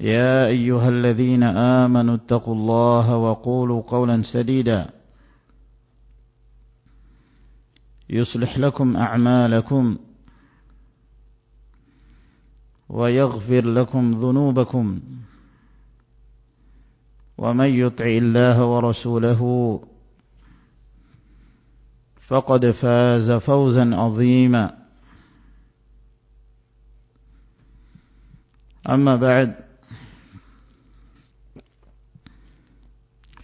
يا أيها الذين آمنوا اتقوا الله وقولوا قولا سديدا. يصلح لكم أعمالكم ويغفر لكم ذنوبكم. ومن يطع الله ورسوله فقد فاز فوزا عظيما. أما بعد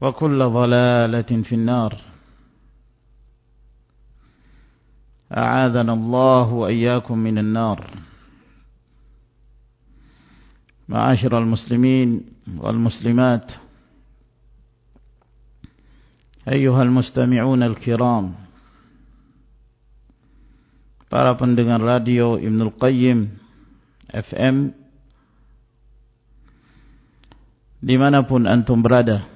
وكل ضلالة في النار. أعاذنا الله وإياكم من النار. معاشر المسلمين والمسلمات أيها المستمعون الكرام para pendengar radio Ibnul Qayyim FM dimanapun antum berada.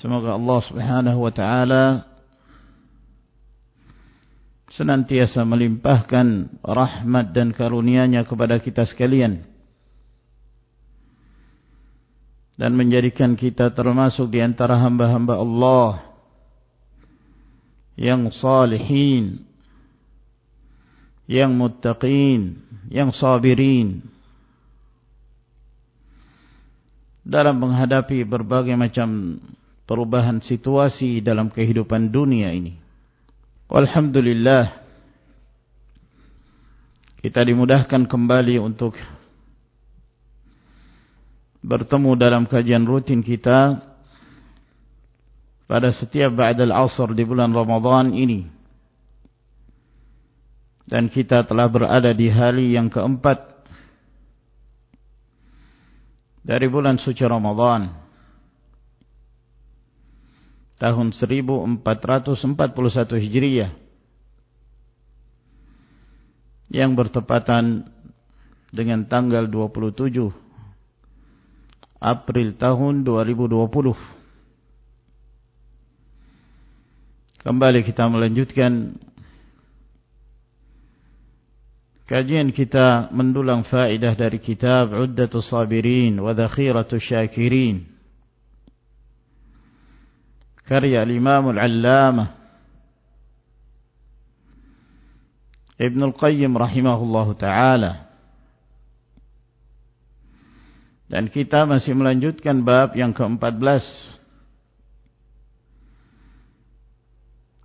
Semoga Allah subhanahu wa ta'ala senantiasa melimpahkan rahmat dan karunia-Nya kepada kita sekalian. Dan menjadikan kita termasuk di antara hamba-hamba Allah yang salihin yang muttaqin yang sabirin. Dalam menghadapi berbagai macam perubahan situasi dalam kehidupan dunia ini. Alhamdulillah kita dimudahkan kembali untuk bertemu dalam kajian rutin kita pada setiap ba'dal asr di bulan Ramadan ini. Dan kita telah berada di hari yang keempat dari bulan suci Ramadan tahun 1441 Hijriah yang bertepatan dengan tanggal 27 April tahun 2020. Kembali kita melanjutkan kajian kita mendulang faedah dari kitab Uddatus Sabirin wa Dhakhiratus Syakirin karya Imam Al-Allamah Ibn Al-Qayyim rahimahullahu taala dan kita masih melanjutkan bab yang ke-14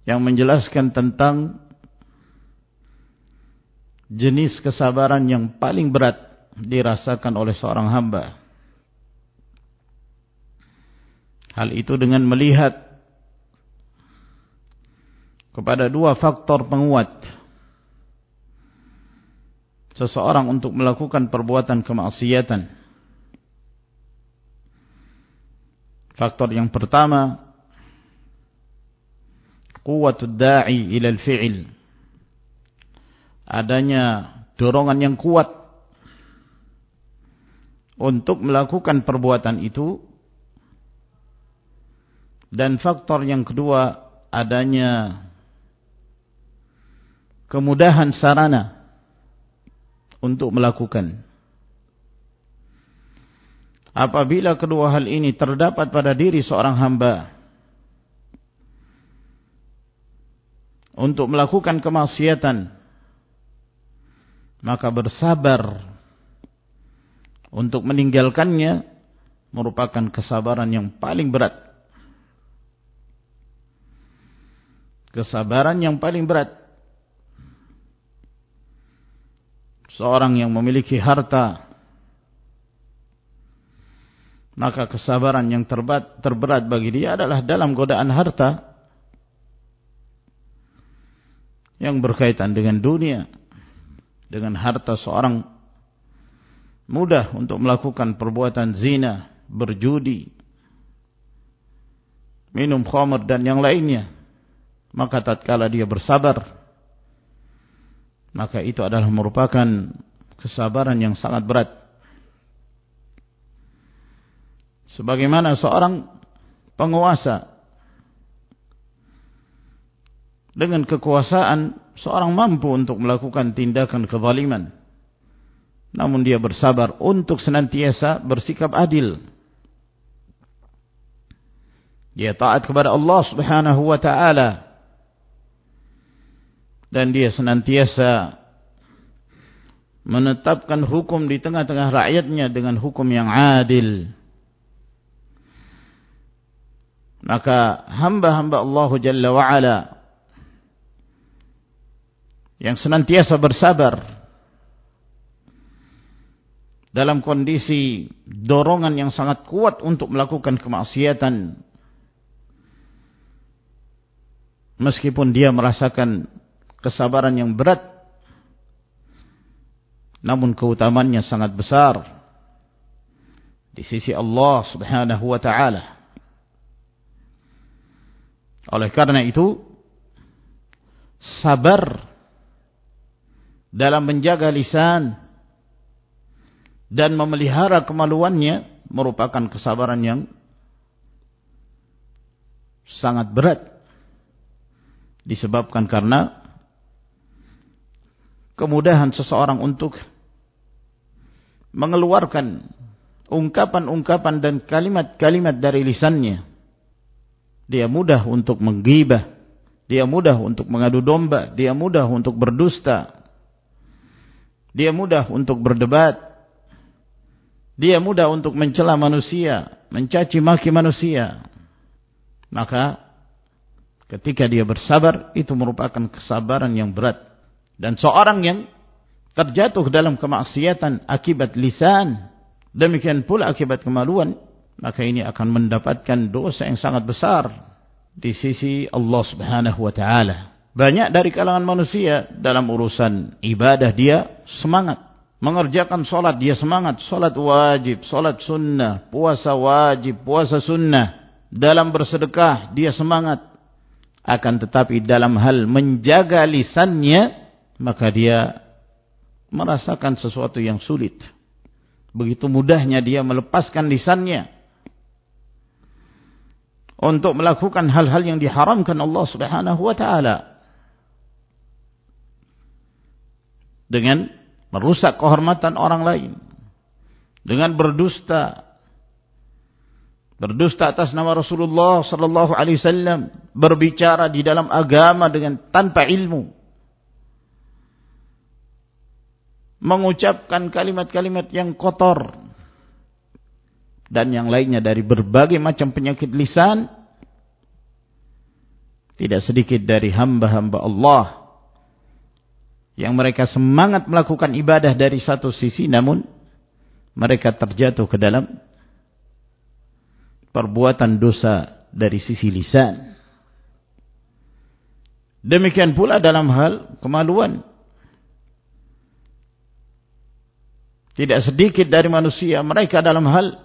yang menjelaskan tentang jenis kesabaran yang paling berat dirasakan oleh seorang hamba. Hal itu dengan melihat kepada dua faktor penguat seseorang untuk melakukan perbuatan kemaksiatan. Faktor yang pertama, kuwatud da'i ila al-fi'il. Adanya dorongan yang kuat untuk melakukan perbuatan itu dan faktor yang kedua adanya kemudahan sarana untuk melakukan. Apabila kedua hal ini terdapat pada diri seorang hamba untuk melakukan kemaksiatan, maka bersabar untuk meninggalkannya merupakan kesabaran yang paling berat. Kesabaran yang paling berat seorang yang memiliki harta maka kesabaran yang terberat, terberat bagi dia adalah dalam godaan harta yang berkaitan dengan dunia dengan harta seorang mudah untuk melakukan perbuatan zina berjudi minum khamr dan yang lainnya. Maka tatkala dia bersabar maka itu adalah merupakan kesabaran yang sangat berat. Sebagaimana seorang penguasa dengan kekuasaan seorang mampu untuk melakukan tindakan kezaliman. Namun dia bersabar untuk senantiasa bersikap adil. Dia taat kepada Allah Subhanahu wa taala dan dia senantiasa menetapkan hukum di tengah-tengah rakyatnya dengan hukum yang adil. Maka hamba-hamba Allah Jalla wa'ala yang senantiasa bersabar dalam kondisi dorongan yang sangat kuat untuk melakukan kemaksiatan meskipun dia merasakan kesabaran yang berat. Namun keutamannya sangat besar. Di sisi Allah Subhanahu wa taala. Oleh karena itu sabar dalam menjaga lisan dan memelihara kemaluannya merupakan kesabaran yang sangat berat. Disebabkan karena kemudahan seseorang untuk mengeluarkan ungkapan-ungkapan dan kalimat-kalimat dari lisannya. Dia mudah untuk menggibah, dia mudah untuk mengadu domba, dia mudah untuk berdusta, dia mudah untuk berdebat, dia mudah untuk mencela manusia, mencaci maki manusia. Maka ketika dia bersabar itu merupakan kesabaran yang berat. Dan seorang yang terjatuh dalam kemaksiatan akibat lisan, demikian pula akibat kemaluan, maka ini akan mendapatkan dosa yang sangat besar di sisi Allah Subhanahu wa taala. Banyak dari kalangan manusia dalam urusan ibadah dia semangat. Mengerjakan solat dia semangat. Solat wajib solat sunnah puasa wajib puasa sunnah. Dalam bersedekah dia semangat. Akan tetapi dalam hal menjaga lisannya maka dia merasakan sesuatu yang sulit. Begitu mudahnya dia melepaskan lisannya untuk melakukan hal-hal yang diharamkan Allah Subhanahu wa taala. Dengan merusak kehormatan orang lain. Dengan berdusta. Berdusta atas nama Rasulullah sallallahu alaihi wasallam, berbicara di dalam agama dengan tanpa ilmu mengucapkan kalimat-kalimat yang kotor dan yang lainnya dari berbagai macam penyakit lisan tidak sedikit dari hamba-hamba Allah yang mereka semangat melakukan ibadah dari satu sisi namun mereka terjatuh ke dalam perbuatan dosa dari sisi lisan. Demikian pula dalam hal kemaluan. Tidak sedikit dari manusia mereka dalam hal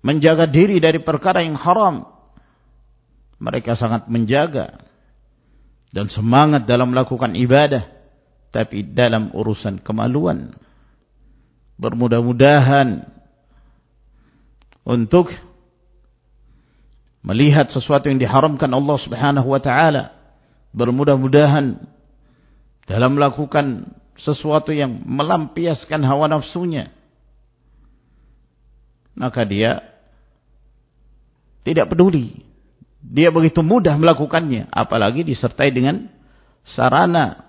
menjaga diri dari perkara yang haram. Mereka sangat menjaga dan semangat dalam melakukan ibadah tapi dalam urusan kemaluan bermudah-mudahan untuk melihat sesuatu yang diharamkan Allah Subhanahu wa taala bermudah-mudahan dalam melakukan sesuatu yang melampiaskan hawa nafsunya maka dia tidak peduli. Dia begitu mudah melakukannya apalagi disertai dengan sarana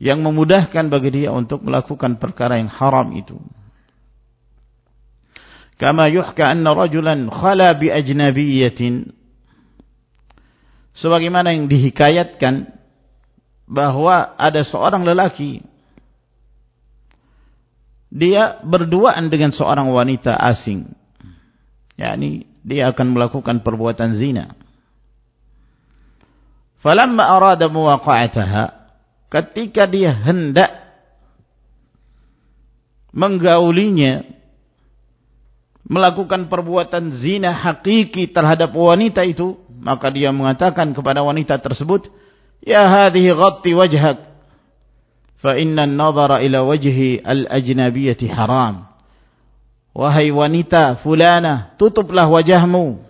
yang memudahkan bagi dia untuk melakukan perkara yang haram itu. Kama yuhka anna rajulan khala bi ajnabiyatin sebagaimana yang dihikayatkan bahwa ada seorang lelaki dia berduaan dengan seorang wanita asing yakni dia akan melakukan perbuatan zina. Falamma arada muwaqa'ataha ketika dia hendak menggaulinya melakukan perbuatan zina hakiki terhadap wanita itu maka dia mengatakan kepada wanita tersebut ya hadhihi ghatti wajhak fa inna an-nadhara ila wajhi al-ajnabiyyati haram Wahai wanita fulana, tutuplah wajahmu.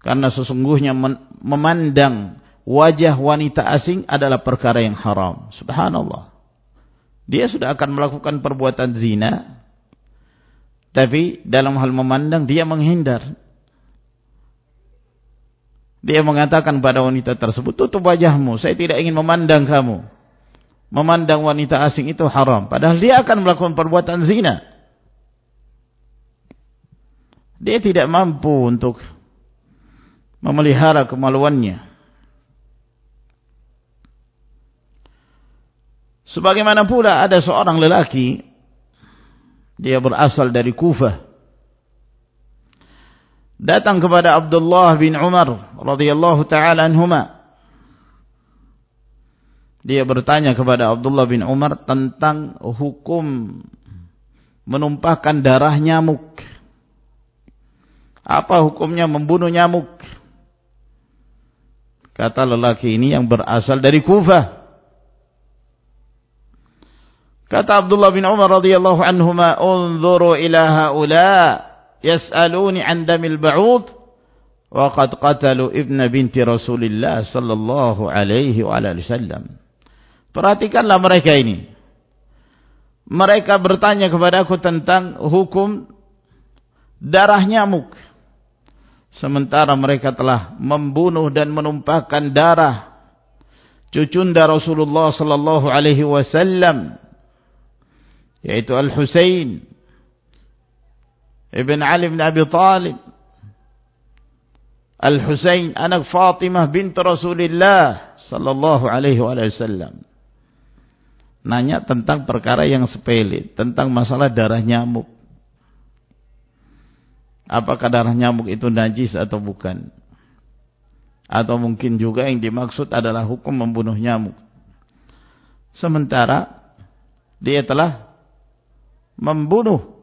Karena sesungguhnya memandang wajah wanita asing adalah perkara yang haram. Subhanallah. Dia sudah akan melakukan perbuatan zina. Tapi dalam hal memandang dia menghindar. Dia mengatakan pada wanita tersebut, tutup wajahmu. Saya tidak ingin memandang kamu. Memandang wanita asing itu haram. Padahal dia akan melakukan perbuatan zina. Dia tidak mampu untuk memelihara kemaluannya. Sebagaimana pula ada seorang lelaki dia berasal dari Kufah datang kepada Abdullah bin Umar radhiyallahu taala anhuma dia bertanya kepada Abdullah bin Umar tentang hukum menumpahkan darah nyamuk apa hukumnya membunuh nyamuk? Kata lelaki ini yang berasal dari Kufah. Kata Abdullah bin Umar radhiyallahu anhuma, "Unzuru ila haula yas'aluni 'an damil ba'ud wa qad qatalu ibna binti Rasulillah sallallahu alaihi wa alihi wasallam." Perhatikanlah mereka ini. Mereka bertanya kepada aku tentang hukum darah nyamuk sementara mereka telah membunuh dan menumpahkan darah cucunda Rasulullah sallallahu alaihi wasallam yaitu Al-Husain ibn Ali bin Abi Talib. Al-Husain anak Fatimah bint Rasulullah sallallahu alaihi wasallam. Nanya tentang perkara yang sepele tentang masalah darah nyamuk. Apakah darah nyamuk itu najis atau bukan? Atau mungkin juga yang dimaksud adalah hukum membunuh nyamuk. Sementara dia telah membunuh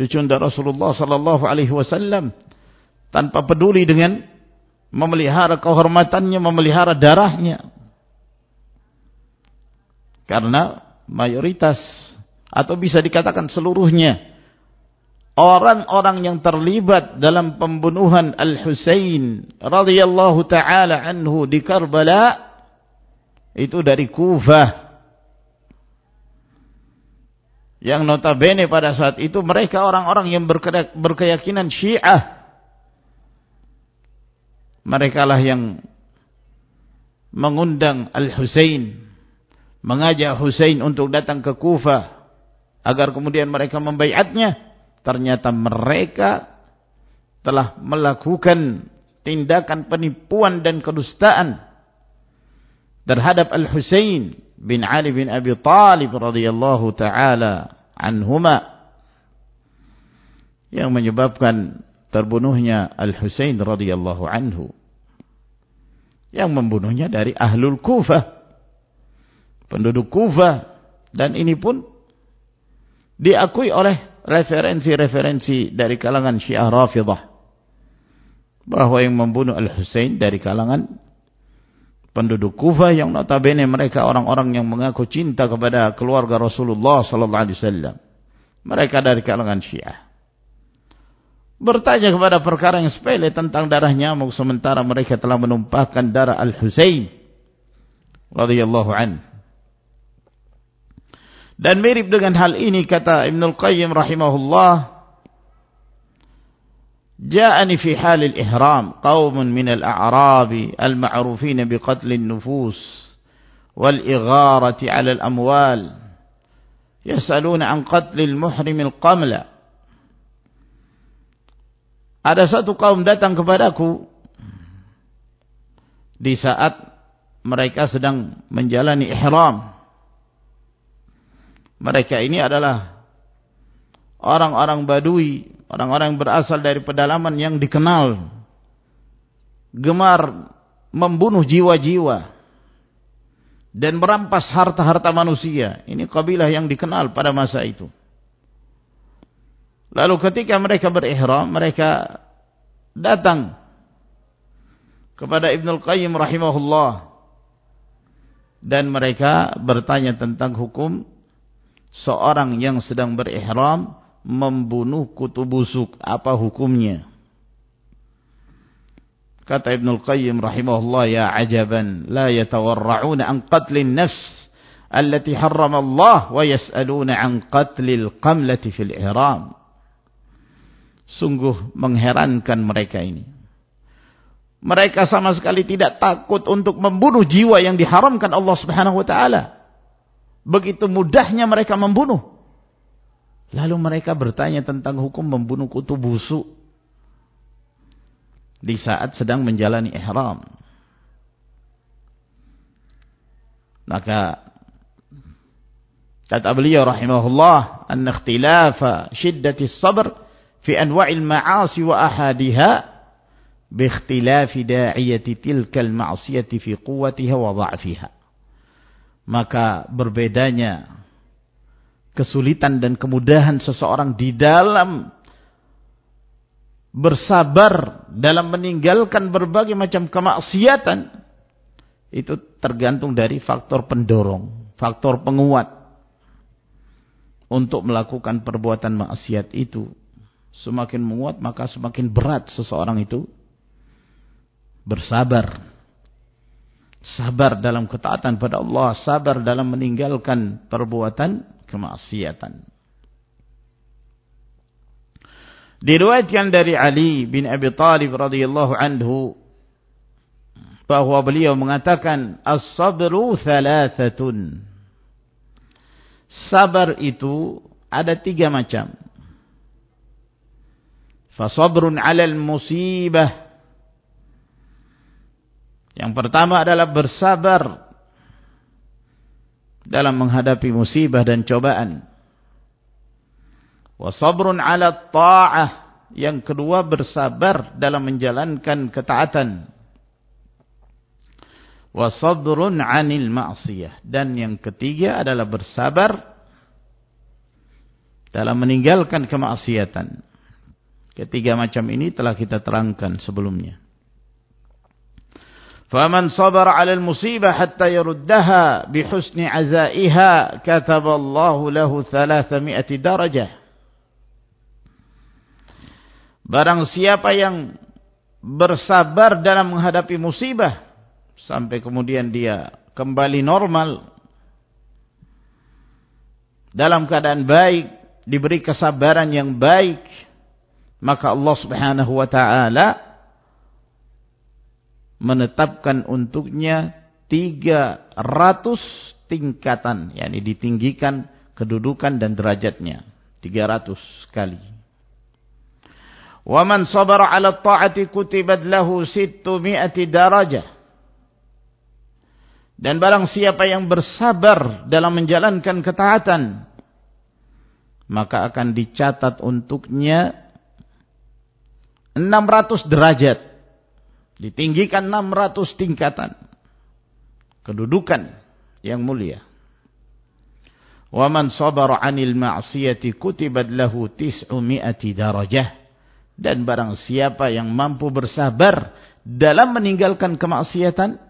cucunda Rasulullah sallallahu alaihi wasallam tanpa peduli dengan memelihara kehormatannya memelihara darahnya. Karena mayoritas atau bisa dikatakan seluruhnya orang-orang yang terlibat dalam pembunuhan Al-Husain radhiyallahu taala anhu di Karbala itu dari Kufah yang notabene pada saat itu mereka orang-orang yang berkeyakinan Syiah. Mereka lah yang mengundang Al-Husain mengajak Husain untuk datang ke Kufah agar kemudian mereka membaiatnya. Ternyata mereka telah melakukan tindakan penipuan dan kedustaan terhadap Al-Husain bin Ali bin Abi Talib radhiyallahu taala anhuma yang menyebabkan terbunuhnya Al-Husain radhiyallahu anhu. Yang membunuhnya dari Ahlul Kufah. Penduduk Kufah. Dan ini pun diakui oleh referensi-referensi dari kalangan Syiah Rafidah. Bahwa yang membunuh Al-Husain dari kalangan penduduk Kufah yang notabene mereka orang-orang yang mengaku cinta kepada keluarga Rasulullah sallallahu alaihi wasallam. Mereka dari kalangan Syiah. Bertanya kepada perkara yang sepele tentang darah nyamuk sementara mereka telah menumpahkan darah Al-Husain radhiyallahu an. Dan mirip dengan hal ini kata Ibnu Al-Qayyim rahimahullah جاءني في حال الإهرام قوم من الأعراب المعروفين بقتل النفوس والإغارة على الأموال يسألون عن قتل المحرم القمل. Ada satu kaum datang kepadaku. Di saat mereka sedang menjalani ihram. Mereka ini adalah orang-orang badui. Orang-orang yang berasal dari pedalaman yang dikenal gemar membunuh jiwa-jiwa dan merampas harta-harta manusia. Ini kabilah yang dikenal pada masa itu. Lalu ketika mereka berihram, mereka datang kepada Ibnul Qayyim rahimahullah dan mereka bertanya tentang hukum seorang yang sedang berihram membunuh kutu busuk. Apa hukumnya? Kata Ibnu Al-Qayyim rahimahullah ya ajaban la yatawarra'una an qatlin nafs harrama Allah wa yas'aluna an qatlil qamlati fil ihram. Sungguh mengherankan mereka ini. Mereka sama sekali tidak takut untuk membunuh jiwa yang diharamkan Allah Subhanahu wa taala. Begitu mudahnya mereka membunuh Lalu mereka bertanya tentang hukum membunuh kutu busuk di saat sedang menjalani ihram. Maka kata beliau rahimahullah, "An ikhtilafa shiddati sabr fi anwa'il ma'asi wa ahadiha bi ikhtilafi da'iyati tilka al-ma'siyati fi quwwatiha wa dha'fiha." Maka berbedanya kesulitan dan kemudahan seseorang di dalam bersabar dalam meninggalkan berbagai macam kemaksiatan itu tergantung dari faktor pendorong, faktor penguat untuk melakukan perbuatan maksiat itu. Semakin menguat maka semakin berat seseorang itu bersabar. Sabar dalam ketaatan pada Allah, sabar dalam meninggalkan perbuatan kemaksiatan. Diriwayatkan dari Ali bin Abi Talib radhiyallahu anhu bahwa beliau mengatakan as-sabru thalathatun. Sabar itu ada tiga macam. Fasabrun 'alal musibah. Yang pertama adalah bersabar dalam menghadapi musibah dan cobaan. Wa sabrun 'ala ta'ah. Yang kedua bersabar dalam menjalankan ketaatan. Wa sabrun 'anil ma'siyah. Dan yang ketiga adalah bersabar dalam meninggalkan kemaksiatan. Ketiga macam ini telah kita terangkan sebelumnya. فمن صبر على المصيبة حتى يردها بحسن عزائها كتب الله له ثلاثمائة درجة. Barang siapa yang bersabar dalam menghadapi musibah sampai kemudian dia kembali normal dalam keadaan baik diberi kesabaran yang baik maka Allah Subhanahu wa taala menetapkan untuknya 300 tingkatan yakni ditinggikan kedudukan dan derajatnya 300 kali Wa man sabara 'ala at-ta'ati kutibat lahu 600 darajah. Dan barang siapa yang bersabar dalam menjalankan ketaatan maka akan dicatat untuknya 600 derajat. Ditinggikan 600 tingkatan. Kedudukan yang mulia. Wa man sabara 'anil ma'siyati kutibat lahu 900 darajah. Dan barang siapa yang mampu bersabar dalam meninggalkan kemaksiatan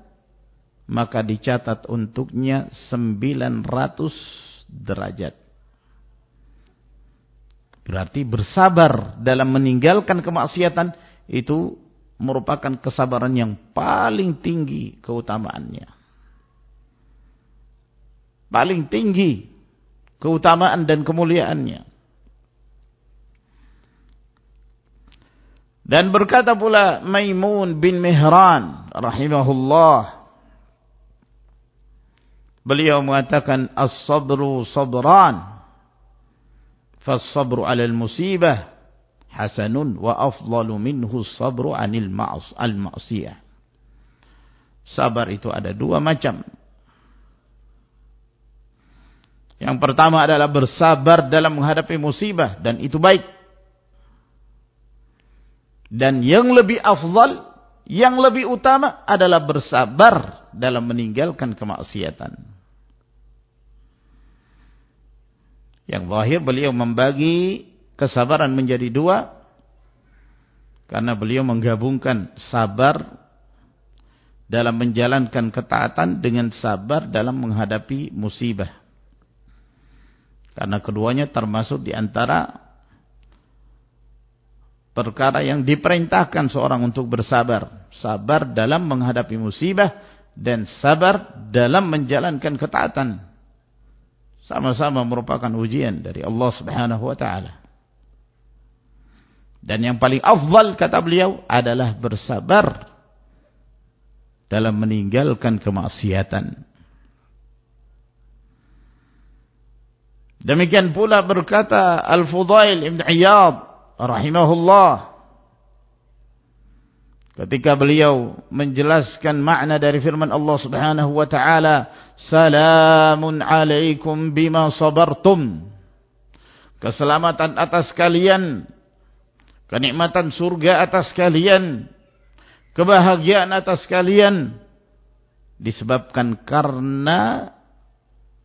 maka dicatat untuknya 900 derajat. Berarti bersabar dalam meninggalkan kemaksiatan itu merupakan kesabaran yang paling tinggi keutamaannya. Paling tinggi keutamaan dan kemuliaannya. Dan berkata pula Maimun bin Mihran rahimahullah Beliau mengatakan as-sabru sabran. Fas-sabru 'ala al-musibah hasanun wa afdalu minhu as-sabru 'anil ma'as al-ma'siyah. Sabar itu ada dua macam. Yang pertama adalah bersabar dalam menghadapi musibah dan itu baik. Dan yang lebih afdal, yang lebih utama adalah bersabar dalam meninggalkan kemaksiatan. Yang zahir beliau membagi kesabaran menjadi dua. Karena beliau menggabungkan sabar dalam menjalankan ketaatan dengan sabar dalam menghadapi musibah. Karena keduanya termasuk di antara perkara yang diperintahkan seorang untuk bersabar. Sabar dalam menghadapi musibah dan sabar dalam menjalankan ketaatan sama-sama merupakan ujian dari Allah Subhanahu wa taala. Dan yang paling afdal kata beliau adalah bersabar dalam meninggalkan kemaksiatan. Demikian pula berkata Al-Fudail Ibn Iyad rahimahullah ketika beliau menjelaskan makna dari firman Allah Subhanahu wa taala salamun alaikum bima sabartum keselamatan atas kalian kenikmatan surga atas kalian. Kebahagiaan atas kalian. Disebabkan karena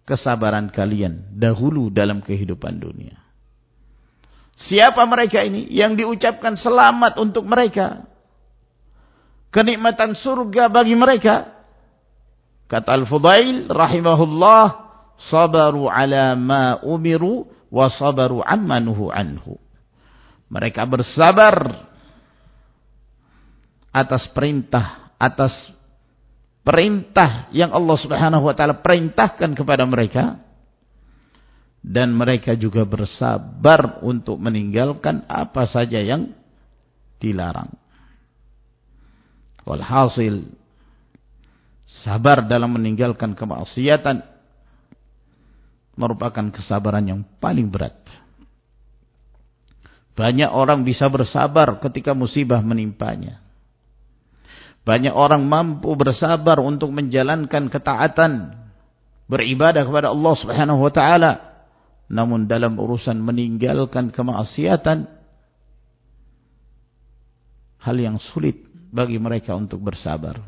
kesabaran kalian dahulu dalam kehidupan dunia. Siapa mereka ini? Yang diucapkan selamat untuk mereka. Kenikmatan surga bagi mereka. Kata Al-Fudail rahimahullah, sabaru ala ma umiru wa sabaru amma nuhu anhu. Mereka bersabar atas perintah, atas perintah yang Allah Subhanahu wa taala perintahkan kepada mereka dan mereka juga bersabar untuk meninggalkan apa saja yang dilarang. Walhasil sabar dalam meninggalkan kemaksiatan merupakan kesabaran yang paling berat. Banyak orang bisa bersabar ketika musibah menimpanya. Banyak orang mampu bersabar untuk menjalankan ketaatan, beribadah kepada Allah Subhanahu wa taala. Namun dalam urusan meninggalkan kemaksiatan hal yang sulit bagi mereka untuk bersabar.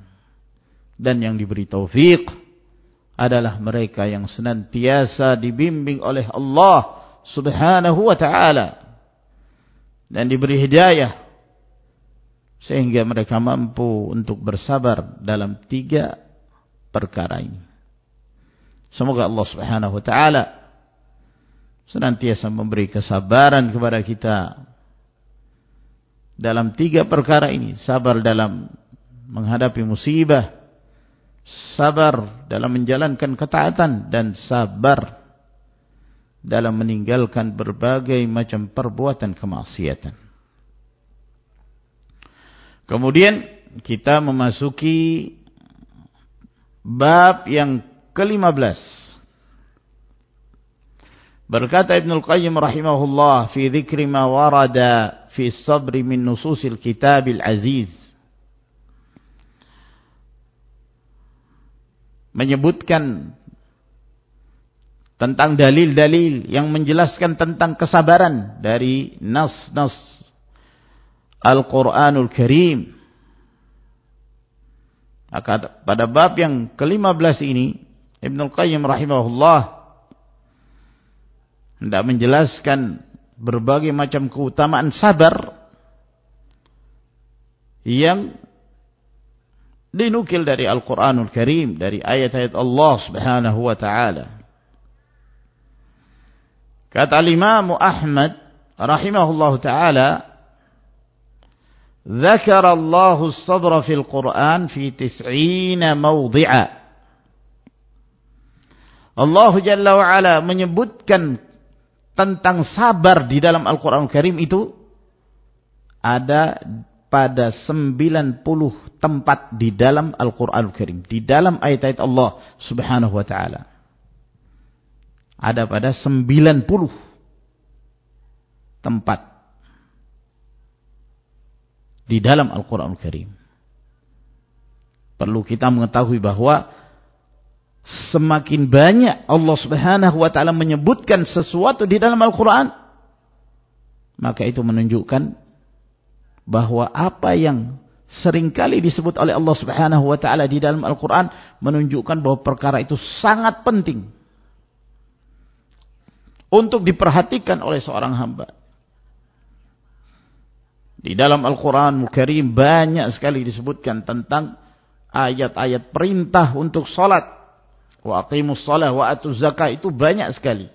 Dan yang diberi taufik adalah mereka yang senantiasa dibimbing oleh Allah subhanahu wa ta'ala. Dan diberi hidayah. Sehingga mereka mampu untuk bersabar dalam tiga perkara ini. Semoga Allah subhanahu wa ta'ala senantiasa memberi kesabaran kepada kita dalam tiga perkara ini. Sabar dalam menghadapi musibah. Sabar dalam menjalankan ketaatan. Dan sabar dalam meninggalkan berbagai macam perbuatan kemaksiatan. Kemudian kita memasuki bab yang ke-15. Berkata Ibn Al-Qayyim rahimahullah fi dhikri ma warada fi sabri min nususil kitabil aziz menyebutkan tentang dalil-dalil yang menjelaskan tentang kesabaran dari nas-nas Al-Quranul Karim. Pada bab yang ke-15 ini, Ibn Al-Qayyim rahimahullah hendak menjelaskan berbagai macam keutamaan sabar yang dinukil dari Al-Quranul Karim, dari ayat-ayat Allah subhanahu wa ta'ala. Kata Imam Ahmad rahimahullah taala, Zakar Allah as-sabr fil Qur'an fi 90 mawdhi'a." Allah Jalla wa'ala menyebutkan tentang sabar di dalam Al-Quran Al Karim itu ada pada 90 tempat di dalam Al-Quran Al Karim. Di dalam ayat-ayat Allah subhanahu wa ta'ala ada pada 90 tempat di dalam Al-Quran Al Karim. Perlu kita mengetahui bahwa semakin banyak Allah subhanahu wa ta'ala menyebutkan sesuatu di dalam Al-Quran, maka itu menunjukkan bahwa apa yang sering kali disebut oleh Allah subhanahu wa ta'ala di dalam Al-Quran, menunjukkan bahwa perkara itu sangat penting untuk diperhatikan oleh seorang hamba. Di dalam Al-Quran Karim banyak sekali disebutkan tentang ayat-ayat perintah untuk salat. Wa aqimus salah wa atuz zakat itu banyak sekali.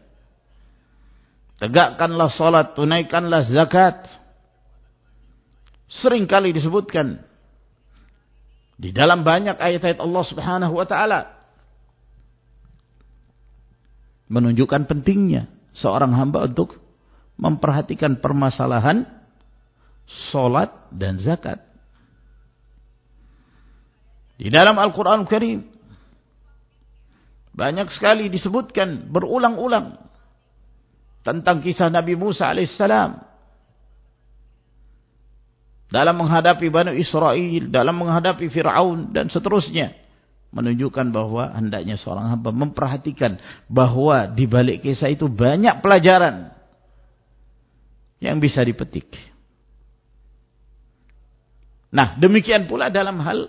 Tegakkanlah salat, tunaikanlah zakat. Sering kali disebutkan. Di dalam banyak ayat-ayat Allah subhanahu wa ta'ala. Menunjukkan pentingnya seorang hamba untuk memperhatikan permasalahan solat dan zakat. Di dalam Al-Quran Al Karim banyak sekali disebutkan berulang-ulang tentang kisah Nabi Musa alaihissalam dalam menghadapi Bani Israel, dalam menghadapi Fir'aun dan seterusnya menunjukkan bahwa hendaknya seorang hamba memperhatikan bahwa di balik kisah itu banyak pelajaran yang bisa dipetik. Nah, demikian pula dalam hal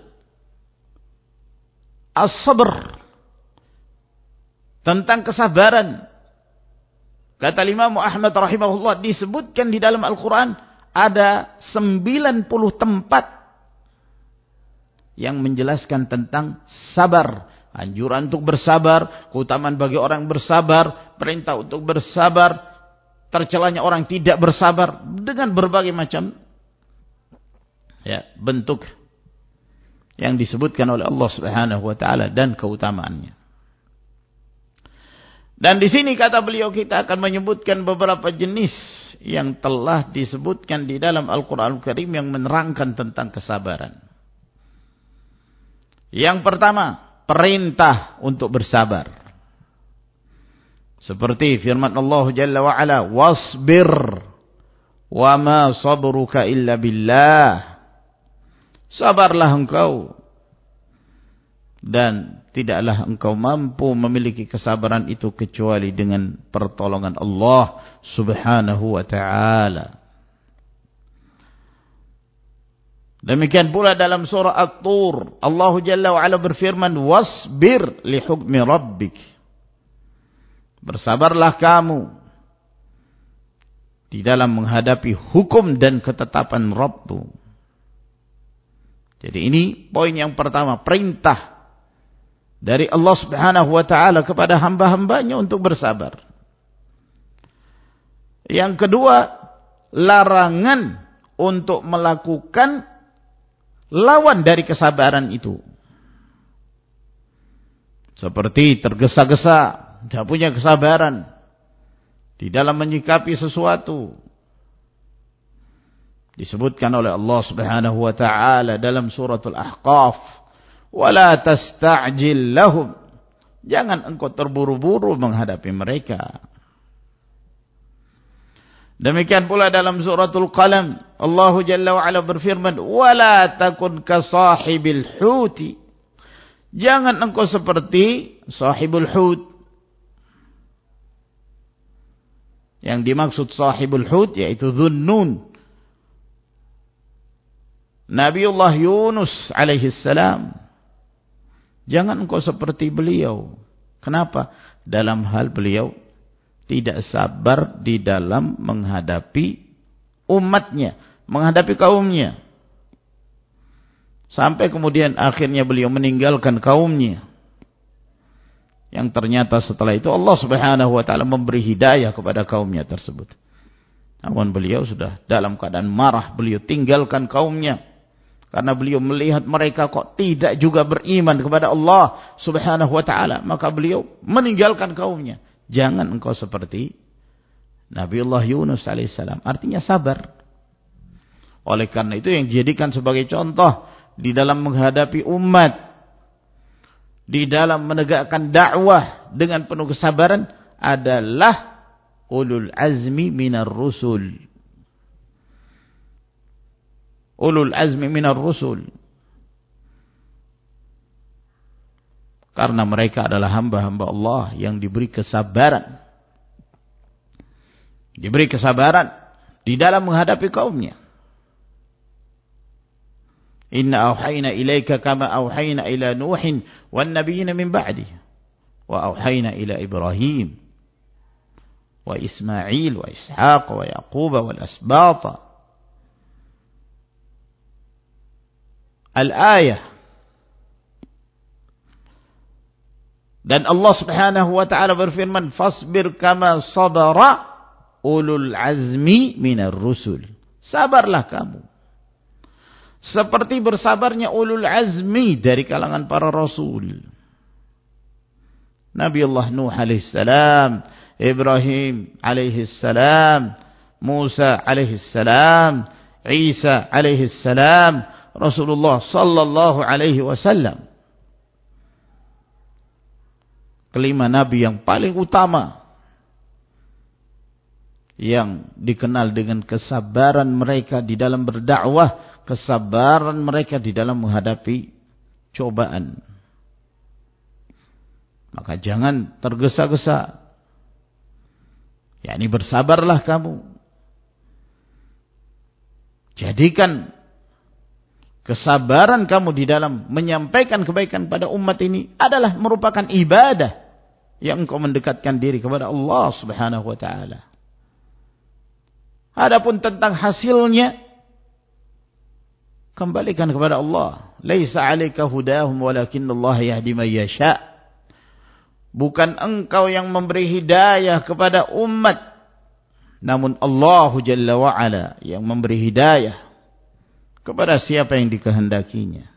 as-sabr tentang kesabaran. Kata Imam Ahmad rahimahullah disebutkan di dalam Al-Qur'an ada 90 tempat yang menjelaskan tentang sabar. Anjuran untuk bersabar, keutamaan bagi orang bersabar, perintah untuk bersabar, tercelanya orang tidak bersabar dengan berbagai macam ya, bentuk yang disebutkan oleh Allah Subhanahu wa taala dan keutamaannya. Dan di sini kata beliau kita akan menyebutkan beberapa jenis yang telah disebutkan di dalam Al-Qur'an Al Karim yang menerangkan tentang kesabaran. Yang pertama, perintah untuk bersabar. Seperti firman Allah Jalla wa Ala, "Wasbir wa ma sabruka illa billah." Sabarlah engkau dan tidaklah engkau mampu memiliki kesabaran itu kecuali dengan pertolongan Allah Subhanahu wa taala. Demikian pula dalam surah At-Tur, Allah Jalla wa Ala berfirman, "Wasbir li hukmi rabbik." Bersabarlah kamu di dalam menghadapi hukum dan ketetapan Rabbmu. Jadi ini poin yang pertama, perintah dari Allah Subhanahu wa taala kepada hamba-hambanya untuk bersabar. Yang kedua, larangan untuk melakukan lawan dari kesabaran itu. Seperti tergesa-gesa, tidak punya kesabaran di dalam menyikapi sesuatu. Disebutkan oleh Allah Subhanahu wa taala dalam suratul Ahqaf, "Wala tasta'jil lahum." Jangan engkau terburu-buru menghadapi mereka. Demikian pula dalam suratul Qalam, Allah Jalla wa Ala berfirman, "Wala takun ka sahibil huti." Jangan engkau seperti sahibul hut. Yang dimaksud sahibul hut yaitu Dhunnun. Nabiullah Yunus alaihi salam. Jangan engkau seperti beliau. Kenapa? Dalam hal beliau tidak sabar di dalam menghadapi umatnya, menghadapi kaumnya. Sampai kemudian akhirnya beliau meninggalkan kaumnya. Yang ternyata setelah itu Allah subhanahu wa ta'ala memberi hidayah kepada kaumnya tersebut. Namun beliau sudah dalam keadaan marah. Beliau tinggalkan kaumnya. Karena beliau melihat mereka kok tidak juga beriman kepada Allah subhanahu wa ta'ala. Maka beliau meninggalkan kaumnya. Jangan engkau seperti Nabiullah Yunus alaihissalam. Artinya sabar. Oleh karena itu yang dijadikan sebagai contoh di dalam menghadapi umat, di dalam menegakkan dakwah dengan penuh kesabaran adalah ulul azmi minar rusul. Ulul azmi minar rusul. Karena mereka adalah hamba-hamba Allah yang diberi kesabaran. Diberi kesabaran di dalam menghadapi kaumnya. Inna awhayna ilaika kama awhayna ila Nuhin wan nabiyina min ba'di. Wa awhayna ila Ibrahim wa Ismail wa Ishaq wa Yaqub wal asbata. Al-ayah Dan Allah Subhanahu wa taala berfirman, "Fasbir kama sabara ulul azmi minar rusul." Sabarlah kamu. Seperti bersabarnya ulul azmi dari kalangan para rasul. Nabi Allah Nuh alaihissalam, Ibrahim alaihissalam, Musa alaihissalam, Isa alaihissalam, Rasulullah sallallahu alaihi wasallam kelima nabi yang paling utama yang dikenal dengan kesabaran mereka di dalam berdakwah, kesabaran mereka di dalam menghadapi cobaan. Maka jangan tergesa-gesa. Ya ini bersabarlah kamu. Jadikan kesabaran kamu di dalam menyampaikan kebaikan pada umat ini adalah merupakan ibadah yang engkau mendekatkan diri kepada Allah Subhanahu wa taala. Adapun tentang hasilnya kembalikan kepada Allah. Laisa 'alaika hudahum Allah yahdi man yasha. Bukan engkau yang memberi hidayah kepada umat, namun Allah Jalla wa ala yang memberi hidayah kepada siapa yang dikehendakinya.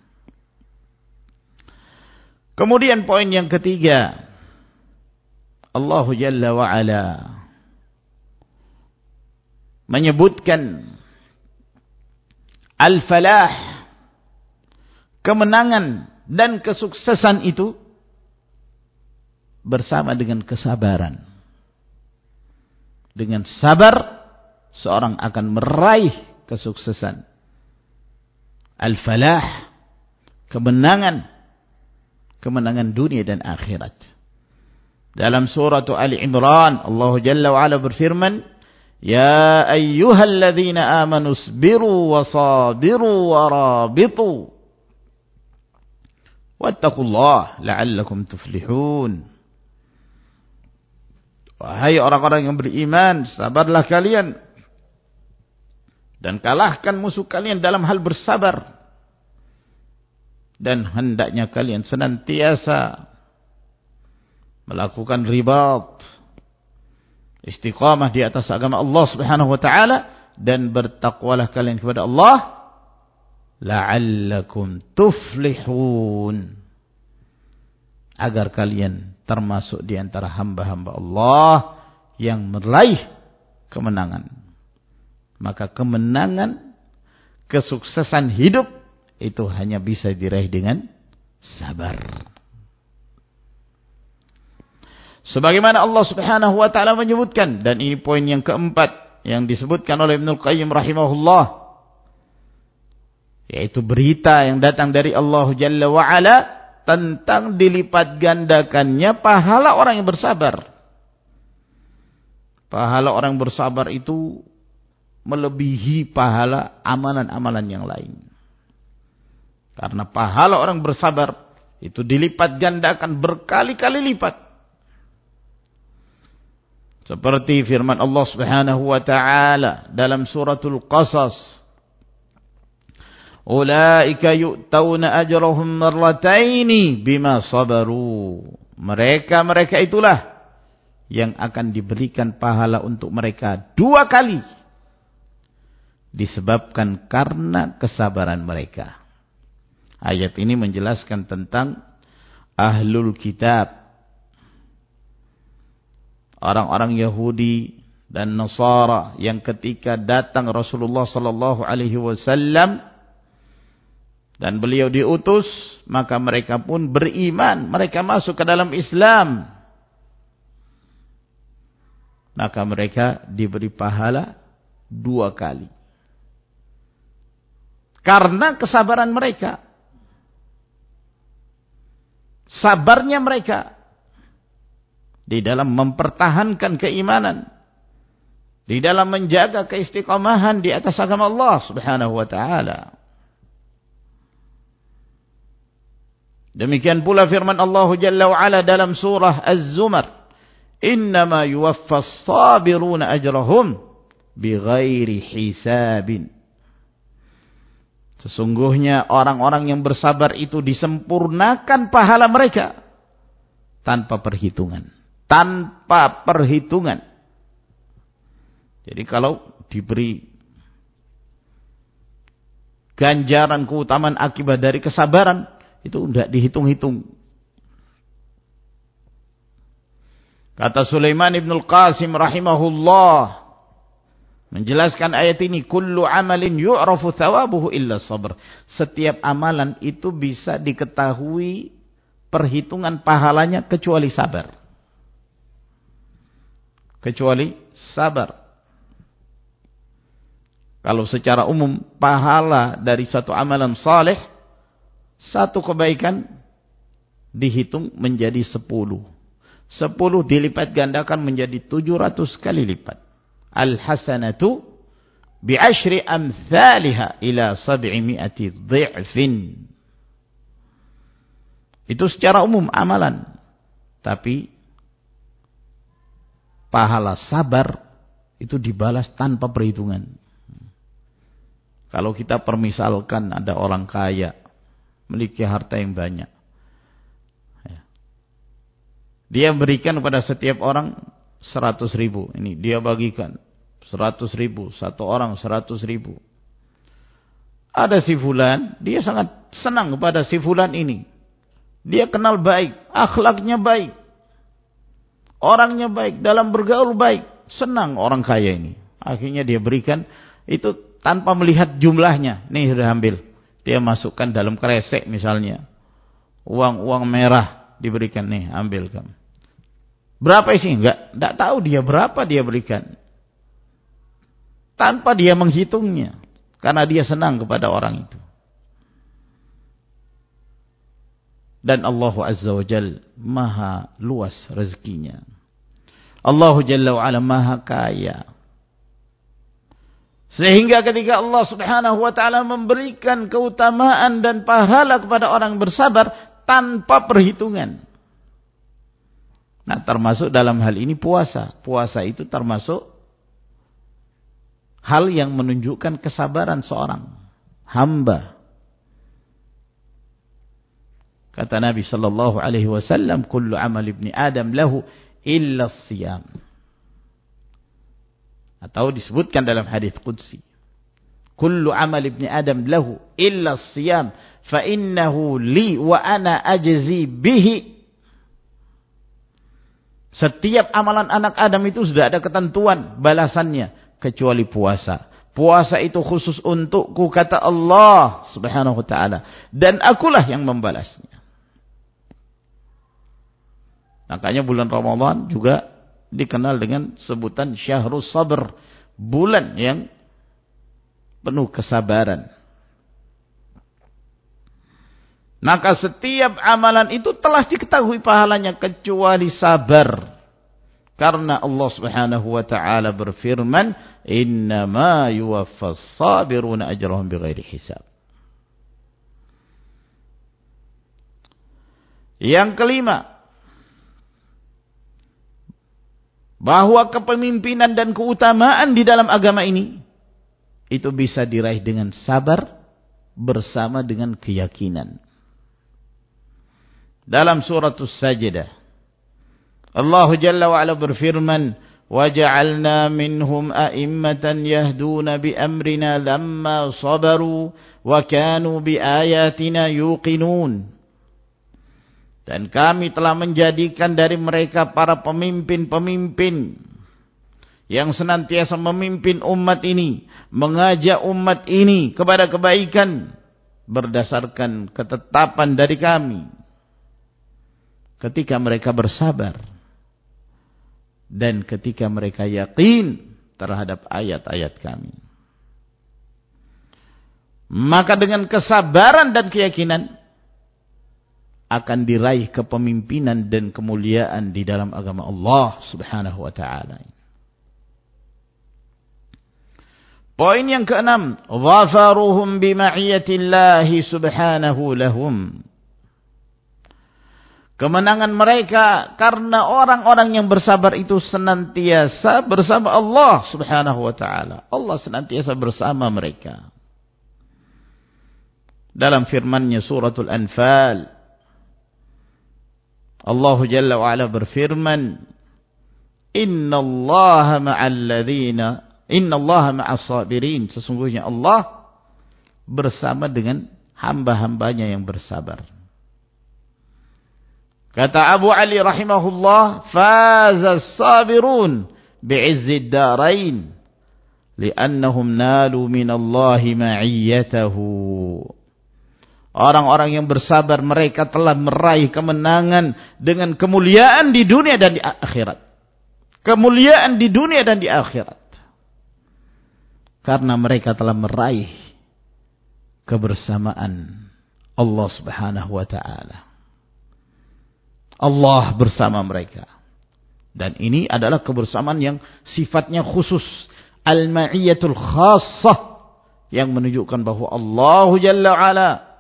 Kemudian poin yang ketiga, Allah Jalla wa Ala menyebutkan al-falah kemenangan dan kesuksesan itu bersama dengan kesabaran. Dengan sabar seorang akan meraih kesuksesan. Al-falah kemenangan kemenangan dunia dan akhirat. Dalam surah Ali Imran Allah Jalla wa Ala berfirman, "Ya ayyuhalladzina amanu sabiru wa sabiru wa rabitu wattaqullaha la'allakum tuflihun." Wahai orang-orang yang beriman, sabarlah kalian dan kalahkan musuh kalian dalam hal bersabar. Dan hendaknya kalian senantiasa melakukan ribat istiqamah di atas agama Allah Subhanahu wa taala dan bertakwalah kalian kepada Allah la'allakum tuflihun. Agar kalian termasuk di antara hamba-hamba Allah yang meraih kemenangan. Maka kemenangan kesuksesan hidup itu hanya bisa diraih dengan sabar Sebagaimana Allah Subhanahu wa taala menyebutkan dan ini poin yang keempat yang disebutkan oleh Ibnu Qayyim rahimahullah yaitu berita yang datang dari Allah Jalla wa ala tentang dilipat gandakannya pahala orang yang bersabar. Pahala orang bersabar itu melebihi pahala amalan-amalan yang lain. Karena pahala orang bersabar itu dilipat gandakan berkali-kali lipat. Seperti firman Allah Subhanahu wa taala dalam suratul Qasas Ulaika yu'tauna ajrahum marrataini bima sabaru. Mereka-mereka itulah yang akan diberikan pahala untuk mereka dua kali. Disebabkan karena kesabaran mereka. Ayat ini menjelaskan tentang ahlul kitab. Orang-orang Yahudi dan Nasara yang ketika datang Rasulullah sallallahu alaihi wasallam dan beliau diutus maka mereka pun beriman. Mereka masuk ke dalam Islam. Maka mereka diberi pahala dua kali. Karena kesabaran mereka. Sabarnya mereka di dalam mempertahankan keimanan di dalam menjaga keistiqomahan di atas agama Allah Subhanahu wa taala Demikian pula firman Allah Jalla wa'ala dalam surah Az-Zumar. Innama yuwaffas sabiruna ajrahum bighairi hisabin. Sesungguhnya orang-orang yang bersabar itu disempurnakan pahala mereka. Tanpa perhitungan. Tanpa perhitungan. Jadi kalau diberi ganjaran keutamaan akibat dari kesabaran itu tidak dihitung-hitung. Kata Sulaiman ibn al-Qasim rahimahullah. Menjelaskan ayat ini. Kullu amalin yu'rafu thawabuhu illa sabr. Setiap amalan itu bisa diketahui perhitungan pahalanya kecuali sabar. Kecuali sabar. Kalau secara umum pahala dari satu amalan saleh satu kebaikan dihitung menjadi sepuluh. Sepuluh dilipat gandakan menjadi tujuh ratus kali lipat. Al-hasanatu bi'ashri amthaliha ila sab'imi'ati dhi'fin. Itu secara umum amalan. Tapi pahala sabar itu dibalas tanpa perhitungan. Kalau kita permisalkan ada orang kaya memiliki harta yang banyak. Ya. Dia berikan kepada setiap orang seratus ribu. Ini dia bagikan seratus ribu. Satu orang seratus ribu. Ada si fulan, dia sangat senang kepada si fulan ini. Dia kenal baik, akhlaknya baik. Orangnya baik, dalam bergaul baik. Senang orang kaya ini. Akhirnya dia berikan itu tanpa melihat jumlahnya. Nih sudah ambil. Dia masukkan dalam kresek misalnya. Uang-uang merah diberikan nih, ambil. Berapa isi? Enggak, enggak tahu dia berapa dia berikan. Tanpa dia menghitungnya. Karena dia senang kepada orang itu. Dan Allah Azza wa Jal maha luas rezekinya. Allah Jalla wa ala maha kaya. Sehingga ketika Allah subhanahu wa ta'ala memberikan keutamaan dan pahala kepada orang bersabar tanpa perhitungan. Nah termasuk dalam hal ini puasa. Puasa itu termasuk hal yang menunjukkan kesabaran seorang hamba. Kata Nabi sallallahu alaihi wasallam, "Kullu amal ibni Adam lahu illa siyam." Atau disebutkan dalam hadis qudsi. Kullu amal ibni Adam lahu illa siyam fa innahu li wa ana ajzi bihi. Setiap amalan anak Adam itu sudah ada ketentuan balasannya kecuali puasa. Puasa itu khusus untukku kata Allah Subhanahu wa taala dan akulah yang membalasnya. Makanya bulan Ramadan juga dikenal dengan sebutan syahrul sabr, bulan yang penuh kesabaran. Maka setiap amalan itu telah diketahui pahalanya kecuali sabar. Karena Allah Subhanahu wa taala berfirman, "Innama yuwaffas sabiruna ajrahum bighairi hisab." Yang kelima, bahwa kepemimpinan dan keutamaan di dalam agama ini itu bisa diraih dengan sabar bersama dengan keyakinan. Dalam surat Sajdah Allah Jalla wa ala berfirman, "Waja'alna minhum a'immatan yahduna bi amrina lamma sabaru wa kanu bi ayatina yuqinun." Dan kami telah menjadikan dari mereka para pemimpin-pemimpin yang senantiasa memimpin umat ini, mengajak umat ini kepada kebaikan berdasarkan ketetapan dari kami. Ketika mereka bersabar dan ketika mereka yakin terhadap ayat-ayat kami. Maka dengan kesabaran dan keyakinan akan diraih kepemimpinan dan kemuliaan di dalam agama Allah Subhanahu wa taala. Poin yang keenam, dhafaruhum bima'iyyatillahi subhanahu lahum. Kemenangan mereka karena orang-orang yang bersabar itu senantiasa bersama Allah Subhanahu wa taala. Allah senantiasa bersama mereka. Dalam firman-Nya suratul Anfal Allah Jalla wa Ala berfirman Inna Allah ma'al ladhina Inna Allah ma'as sabirin Sesungguhnya Allah bersama dengan hamba-hambanya yang bersabar. Kata Abu Ali rahimahullah, faza sabirun bi'izzid darain li'annahum nalu minallahi ma'iyyatahu. Orang-orang yang bersabar mereka telah meraih kemenangan dengan kemuliaan di dunia dan di akhirat. Kemuliaan di dunia dan di akhirat. Karena mereka telah meraih kebersamaan Allah Subhanahu wa taala. Allah bersama mereka. Dan ini adalah kebersamaan yang sifatnya khusus. Al-ma'iyatul khassah. Yang menunjukkan bahwa Allah Jalla ala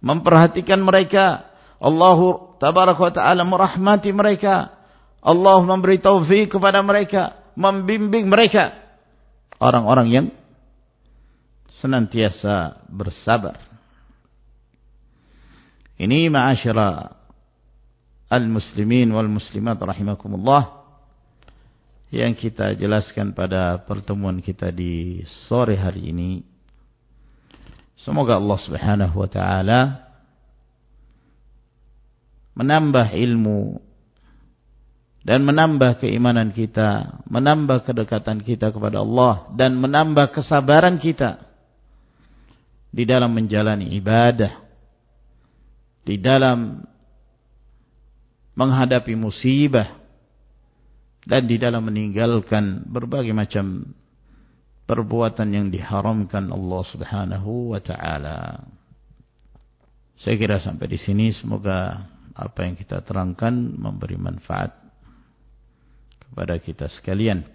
memperhatikan mereka. Allah tabaraka wa ta'ala merahmati mereka. Allah memberi taufik kepada mereka, membimbing mereka. Orang-orang yang senantiasa bersabar. Ini ma'asyara al-muslimin wal muslimat rahimakumullah yang kita jelaskan pada pertemuan kita di sore hari ini Semoga Allah Subhanahu wa taala menambah ilmu dan menambah keimanan kita, menambah kedekatan kita kepada Allah dan menambah kesabaran kita di dalam menjalani ibadah, di dalam menghadapi musibah dan di dalam meninggalkan berbagai macam perbuatan yang diharamkan Allah Subhanahu wa taala. Saya kira sampai di sini semoga apa yang kita terangkan memberi manfaat kepada kita sekalian.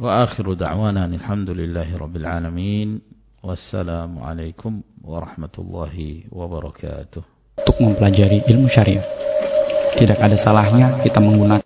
Wa akhiru da'wana alhamdulillahi rabbil alamin. Wassalamu alaikum warahmatullahi wabarakatuh. Untuk mempelajari ilmu syariah, tidak ada salahnya kita menggunakan